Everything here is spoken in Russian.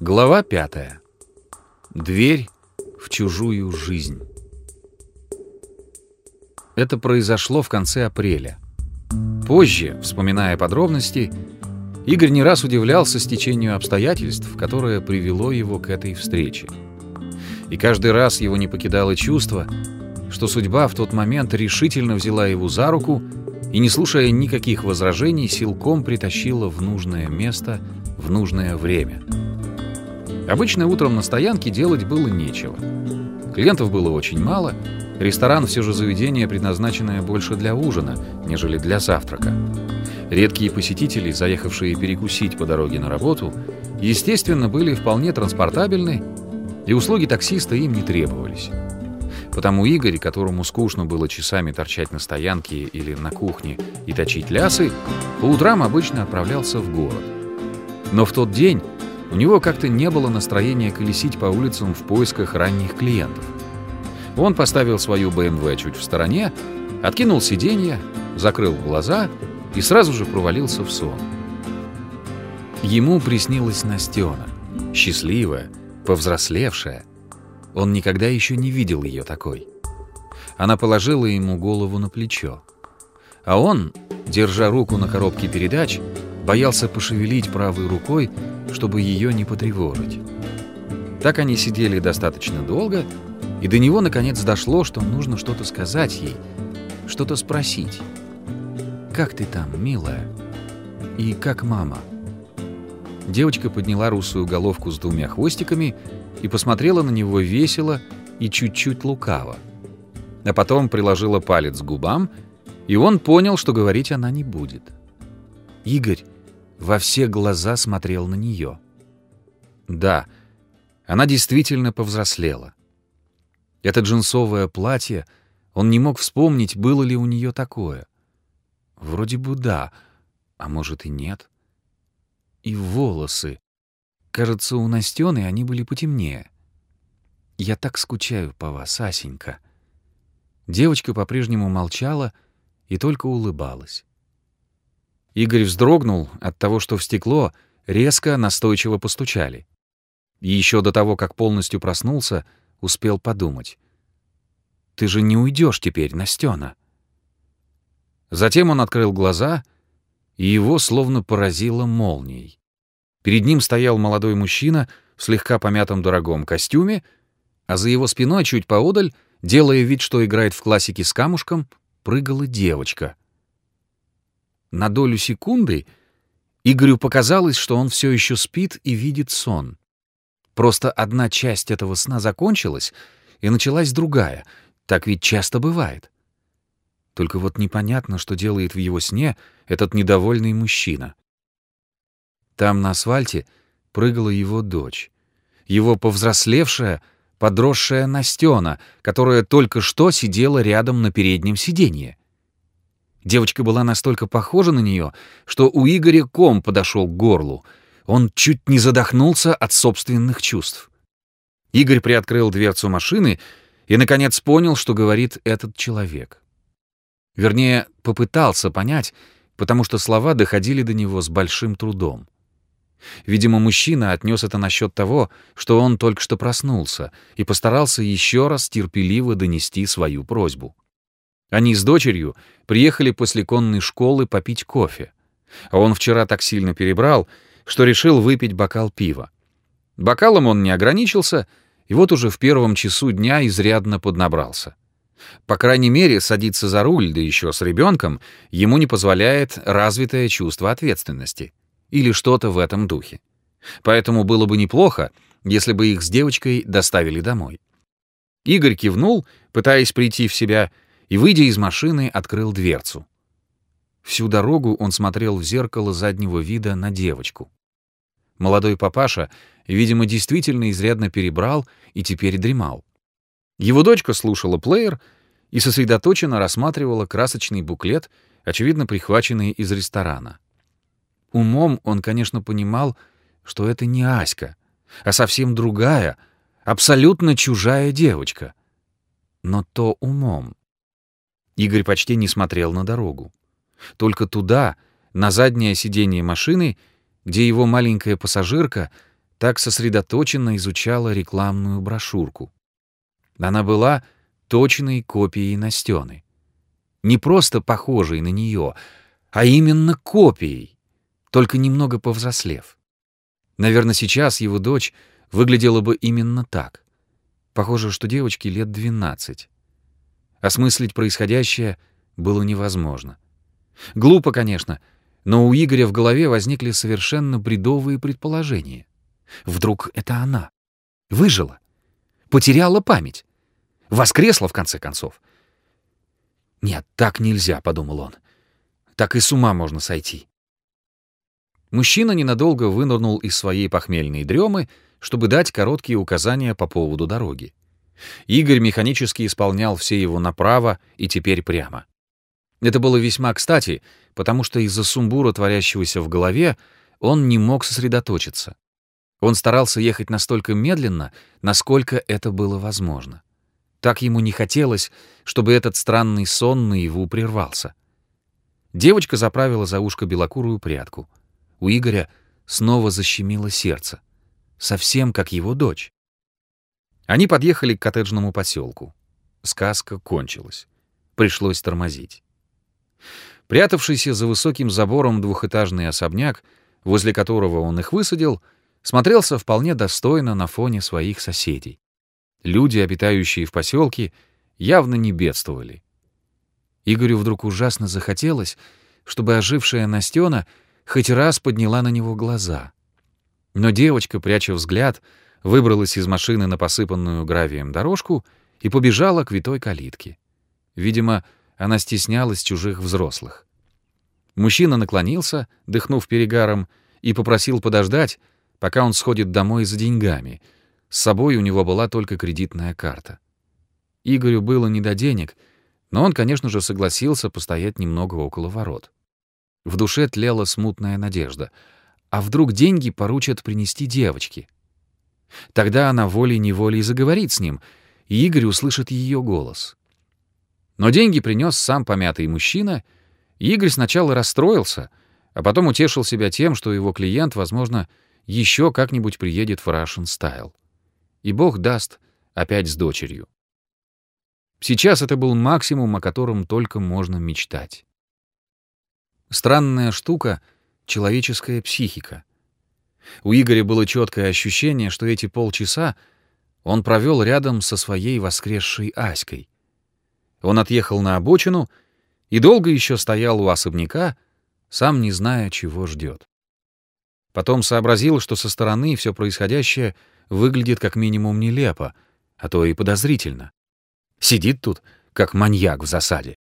Глава пятая. Дверь в чужую жизнь. Это произошло в конце апреля. Позже, вспоминая подробности, Игорь не раз удивлялся стечению обстоятельств, которое привело его к этой встрече. И каждый раз его не покидало чувство, что судьба в тот момент решительно взяла его за руку и, не слушая никаких возражений, силком притащила в нужное место в нужное время — Обычно утром на стоянке делать было нечего. Клиентов было очень мало, ресторан все же заведение, предназначенное больше для ужина, нежели для завтрака. Редкие посетители, заехавшие перекусить по дороге на работу, естественно, были вполне транспортабельны, и услуги таксиста им не требовались. Потому Игорь, которому скучно было часами торчать на стоянке или на кухне и точить лясы, по утрам обычно отправлялся в город. Но в тот день у него как-то не было настроения колесить по улицам в поисках ранних клиентов. Он поставил свою БМВ чуть в стороне, откинул сиденье, закрыл глаза и сразу же провалился в сон. Ему приснилась Настена, счастливая, повзрослевшая. Он никогда еще не видел ее такой. Она положила ему голову на плечо. А он, держа руку на коробке передач, боялся пошевелить правой рукой, чтобы ее не потревожить. Так они сидели достаточно долго, и до него наконец дошло, что нужно что-то сказать ей, что-то спросить. «Как ты там, милая? И как мама?» Девочка подняла русую головку с двумя хвостиками и посмотрела на него весело и чуть-чуть лукаво. А потом приложила палец к губам, и он понял, что говорить она не будет. «Игорь, во все глаза смотрел на нее. Да, она действительно повзрослела. Это джинсовое платье, он не мог вспомнить, было ли у нее такое. Вроде бы да, а может и нет. И волосы. Кажется, у Настены они были потемнее. «Я так скучаю по вас, Асенька». Девочка по-прежнему молчала и только улыбалась. Игорь вздрогнул от того, что в стекло резко, настойчиво постучали. И еще до того, как полностью проснулся, успел подумать. «Ты же не уйдешь теперь, Настена!» Затем он открыл глаза, и его словно поразило молнией. Перед ним стоял молодой мужчина в слегка помятом дорогом костюме, а за его спиной чуть поодаль, делая вид, что играет в классике с камушком, прыгала девочка — на долю секунды Игорю показалось, что он все еще спит и видит сон. Просто одна часть этого сна закончилась, и началась другая. Так ведь часто бывает. Только вот непонятно, что делает в его сне этот недовольный мужчина. Там на асфальте прыгала его дочь. Его повзрослевшая, подросшая Настена, которая только что сидела рядом на переднем сиденье. Девочка была настолько похожа на нее, что у Игоря ком подошел к горлу. Он чуть не задохнулся от собственных чувств. Игорь приоткрыл дверцу машины и, наконец, понял, что говорит этот человек. Вернее, попытался понять, потому что слова доходили до него с большим трудом. Видимо, мужчина отнес это насчет того, что он только что проснулся, и постарался еще раз терпеливо донести свою просьбу. Они с дочерью приехали после конной школы попить кофе. А он вчера так сильно перебрал, что решил выпить бокал пива. Бокалом он не ограничился, и вот уже в первом часу дня изрядно поднабрался. По крайней мере, садиться за руль, да еще с ребенком, ему не позволяет развитое чувство ответственности. Или что-то в этом духе. Поэтому было бы неплохо, если бы их с девочкой доставили домой. Игорь кивнул, пытаясь прийти в себя, и, выйдя из машины, открыл дверцу. Всю дорогу он смотрел в зеркало заднего вида на девочку. Молодой папаша, видимо, действительно изрядно перебрал и теперь дремал. Его дочка слушала плеер и сосредоточенно рассматривала красочный буклет, очевидно прихваченный из ресторана. Умом он, конечно, понимал, что это не Аська, а совсем другая, абсолютно чужая девочка. Но то умом. Игорь почти не смотрел на дорогу. Только туда, на заднее сиденье машины, где его маленькая пассажирка так сосредоточенно изучала рекламную брошюрку. Она была точной копией Настены. Не просто похожей на нее, а именно копией, только немного повзрослев. Наверное, сейчас его дочь выглядела бы именно так. Похоже, что девочке лет 12. Осмыслить происходящее было невозможно. Глупо, конечно, но у Игоря в голове возникли совершенно бредовые предположения. Вдруг это она? Выжила? Потеряла память? Воскресла, в конце концов? «Нет, так нельзя», — подумал он. «Так и с ума можно сойти». Мужчина ненадолго вынырнул из своей похмельной дремы, чтобы дать короткие указания по поводу дороги. Игорь механически исполнял все его направо и теперь прямо. Это было весьма кстати, потому что из-за сумбура, творящегося в голове, он не мог сосредоточиться. Он старался ехать настолько медленно, насколько это было возможно. Так ему не хотелось, чтобы этот странный сон наяву прервался. Девочка заправила за ушко белокурую прядку. У Игоря снова защемило сердце. Совсем как его дочь. Они подъехали к коттеджному поселку. Сказка кончилась. Пришлось тормозить. Прятавшийся за высоким забором двухэтажный особняк, возле которого он их высадил, смотрелся вполне достойно на фоне своих соседей. Люди, обитающие в поселке, явно не бедствовали. Игорю вдруг ужасно захотелось, чтобы ожившая Настена хоть раз подняла на него глаза. Но девочка, пряча взгляд, выбралась из машины на посыпанную гравием дорожку и побежала к витой калитке. Видимо, она стеснялась чужих взрослых. Мужчина наклонился, дыхнув перегаром, и попросил подождать, пока он сходит домой за деньгами — с собой у него была только кредитная карта. Игорю было не до денег, но он, конечно же, согласился постоять немного около ворот. В душе тлела смутная надежда. А вдруг деньги поручат принести девочке? Тогда она волей-неволей заговорит с ним, и Игорь услышит ее голос. Но деньги принес сам помятый мужчина, и Игорь сначала расстроился, а потом утешил себя тем, что его клиент, возможно, еще как-нибудь приедет в Russian Style и Бог даст опять с дочерью. Сейчас это был максимум, о котором только можно мечтать. Странная штука — человеческая психика. У Игоря было четкое ощущение, что эти полчаса он провел рядом со своей воскресшей Аськой. Он отъехал на обочину и долго еще стоял у особняка, сам не зная, чего ждет. Потом сообразил, что со стороны все происходящее — выглядит как минимум нелепо, а то и подозрительно. Сидит тут, как маньяк в засаде.